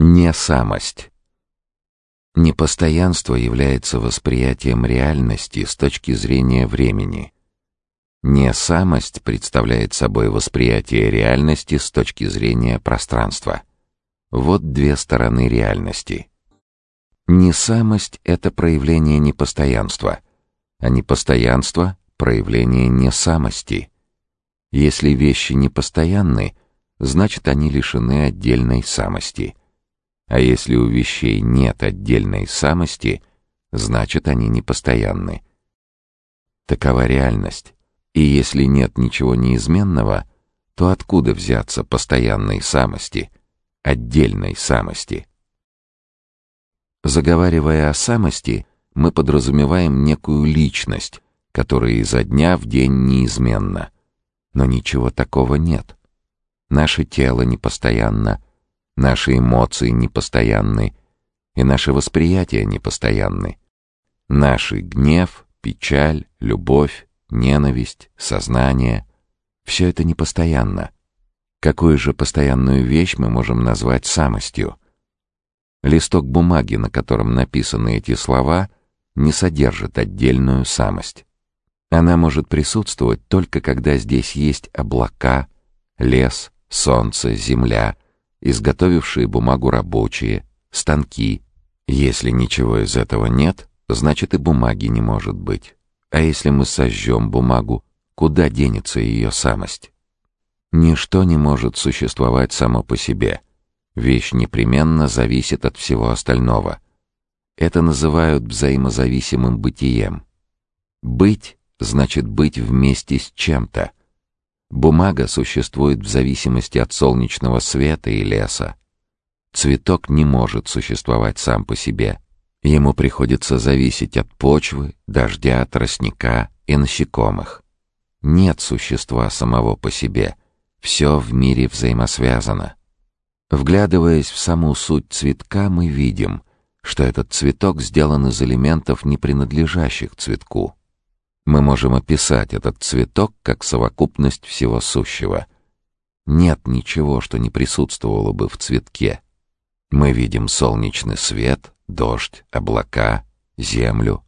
Несамость. Непостоянство является восприятием реальности с точки зрения времени. Несамость представляет собой восприятие реальности с точки зрения пространства. Вот две стороны реальности. Несамость — это проявление непостоянства, а непостоянство — проявление несамости. Если вещи непостоянны, значит они лишены отдельной самости — а если у вещей нет отдельной самости, значит они непостоянны. Такова реальность. И если нет ничего неизменного, то откуда взяться постоянной самости, отдельной самости? Заговаривая о самости, мы подразумеваем некую личность, которая изо дня в день неизменна. Но ничего такого нет. Наше тело непостоянно, Наши эмоции непостоянны, и наше восприятие непостоянны. Наши гнев, печаль, любовь, ненависть, сознание — все это непостоянно. Какую же постоянную вещь мы можем назвать самостью? Листок бумаги, на котором написаны эти слова, не содержит отдельную самость. Она может присутствовать только когда здесь есть облака, лес, солнце, земля — изготовившие бумагу рабочие, станки. Если ничего из этого нет, значит и бумаги не может быть. А если мы сожжем бумагу, куда денется ее самость? Ничто не может существовать само по себе. Вещь непременно зависит от всего остального. Это называют взаимозависимым бытием. Быть значит быть вместе с чем-то. Бумага существует в зависимости от солнечного света и леса. Цветок не может существовать сам по себе. Ему приходится зависеть от почвы, дождя, тростника и насекомых. Нет существа самого по себе. Все в мире взаимосвязано. Вглядываясь в саму суть цветка, мы видим, что этот цветок сделан из элементов, не принадлежащих цветку. Мы можем описать этот цветок как совокупность всего сущего. Нет ничего, что не присутствовало бы в цветке. Мы видим солнечный свет, дождь, облака, землю.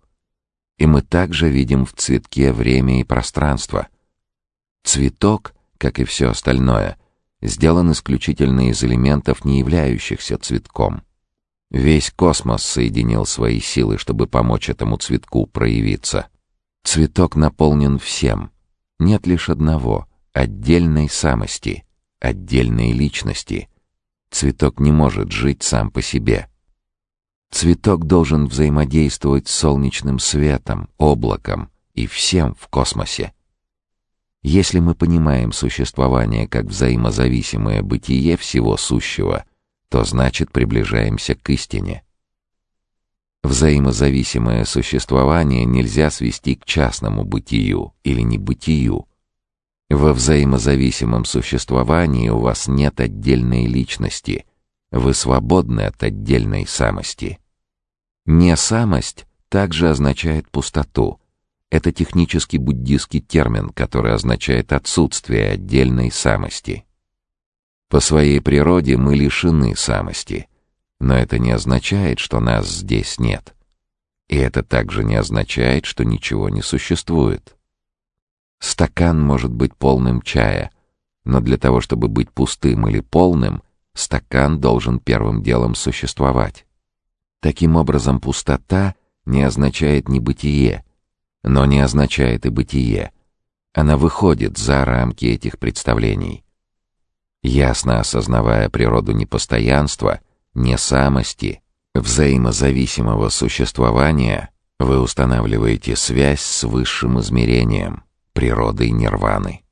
И мы также видим в цветке время и пространство. Цветок, как и все остальное, сделан исключительно из элементов, не являющихся цветком. Весь космос соединил свои силы, чтобы помочь этому цветку проявиться. Цветок наполнен всем. Нет лишь одного — отдельной самости, отдельной личности. Цветок не может жить сам по себе. Цветок должен взаимодействовать с солнечным светом, облаком и всем в космосе. Если мы понимаем существование как взаимозависимое бытие всего сущего, то значит приближаемся к истине. Взаимозависимое существование нельзя свести к частному бытию или небытию. Во взаимозависимом существовании у вас нет отдельной личности, вы свободны от отдельной самости. Несамость также означает пустоту. Это технический буддийский термин, который означает отсутствие отдельной самости. По своей природе мы лишены самости. Но это не означает, что нас здесь нет. И это также не означает, что ничего не существует. Стакан может быть полным чая, но для того, чтобы быть пустым или полным, стакан должен первым делом существовать. Таким образом, пустота не означает небытие, но не означает и бытие. Она выходит за рамки этих представлений. Ясно осознавая природу непостоянства — не самости, взаимозависимого существования, вы устанавливаете связь с высшим измерением, природой нирваны.